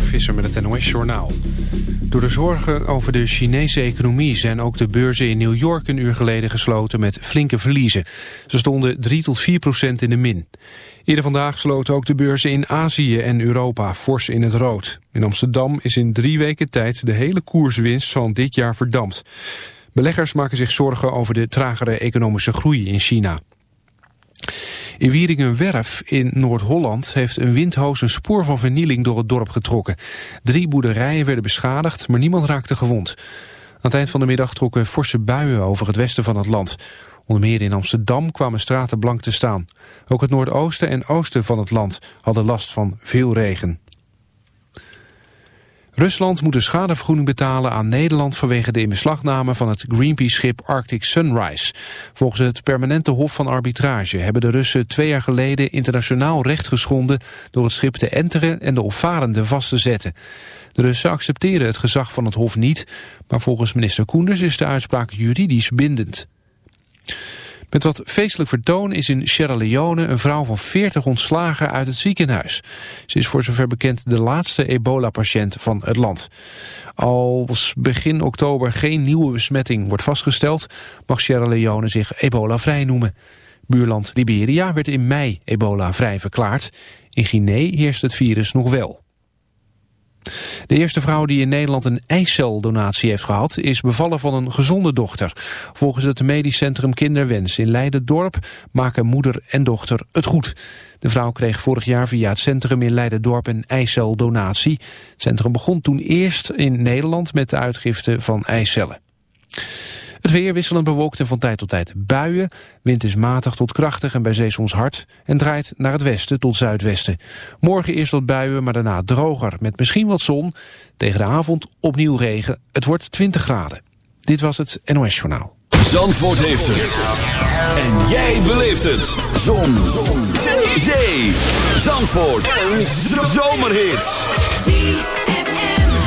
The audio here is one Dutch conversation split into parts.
Visser met het NOS Journaal. Door de zorgen over de Chinese economie zijn ook de beurzen in New York een uur geleden gesloten met flinke verliezen. Ze stonden 3 tot 4 procent in de min. Eerder vandaag sloten ook de beurzen in Azië en Europa fors in het rood. In Amsterdam is in drie weken tijd de hele koerswinst van dit jaar verdampt. Beleggers maken zich zorgen over de tragere economische groei in China. In Wieringenwerf in Noord-Holland heeft een windhoos een spoor van vernieling door het dorp getrokken. Drie boerderijen werden beschadigd, maar niemand raakte gewond. Aan het eind van de middag trokken forse buien over het westen van het land. Onder meer in Amsterdam kwamen straten blank te staan. Ook het noordoosten en oosten van het land hadden last van veel regen. Rusland moet een schadevergoeding betalen aan Nederland vanwege de inbeslagname van het Greenpeace-schip Arctic Sunrise. Volgens het permanente hof van arbitrage hebben de Russen twee jaar geleden internationaal recht geschonden door het schip te enteren en de opvarenden vast te zetten. De Russen accepteren het gezag van het hof niet, maar volgens minister Koenders is de uitspraak juridisch bindend. Met wat feestelijk vertoon is in Sierra Leone een vrouw van 40 ontslagen uit het ziekenhuis. Ze is voor zover bekend de laatste ebola-patiënt van het land. Als begin oktober geen nieuwe besmetting wordt vastgesteld, mag Sierra Leone zich ebola-vrij noemen. Buurland Liberia werd in mei ebola-vrij verklaard. In Guinea heerst het virus nog wel. De eerste vrouw die in Nederland een eiceldonatie heeft gehad... is bevallen van een gezonde dochter. Volgens het medisch centrum Kinderwens in Leiden-Dorp... maken moeder en dochter het goed. De vrouw kreeg vorig jaar via het centrum in Leiden-Dorp een eiceldonatie. Het centrum begon toen eerst in Nederland met de uitgifte van eicellen. Het weer wisselend bewolkt en van tijd tot tijd buien. Wind is matig tot krachtig en bij zee soms hard. En draait naar het westen tot zuidwesten. Morgen eerst wat buien, maar daarna droger. Met misschien wat zon. Tegen de avond opnieuw regen. Het wordt 20 graden. Dit was het NOS Journaal. Zandvoort heeft het. En jij beleeft het. Zon. zon. Zee. Zandvoort. Een zomerhit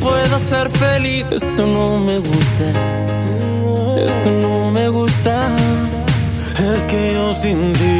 pueda ser feliz. Esto no me gusta, esto no me gusta. Es que yo sin ti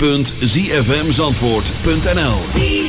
www.zfmzandvoort.nl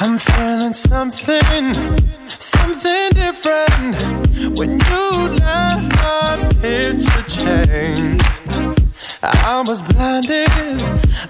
I'm feeling something.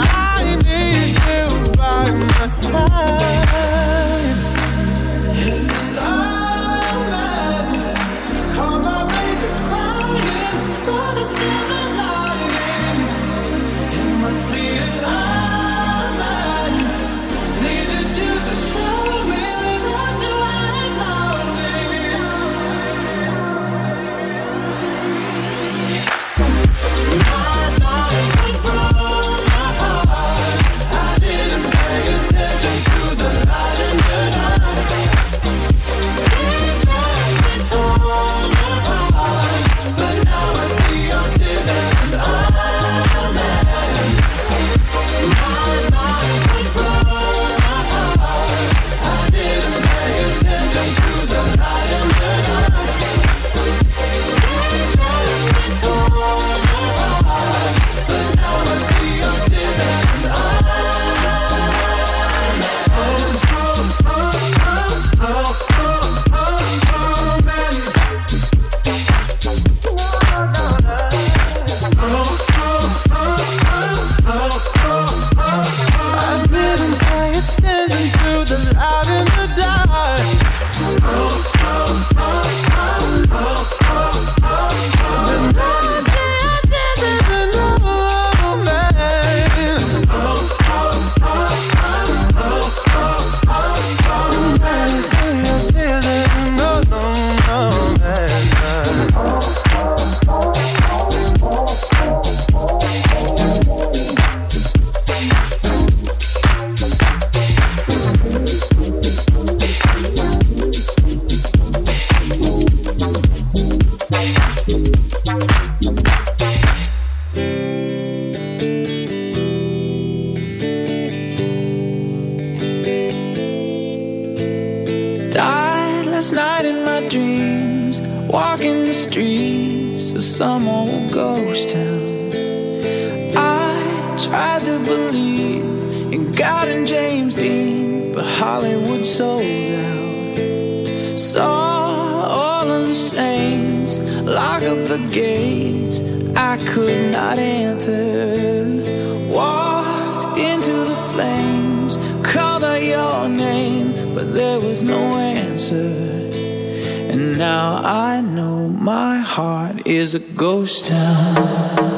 I ghost town.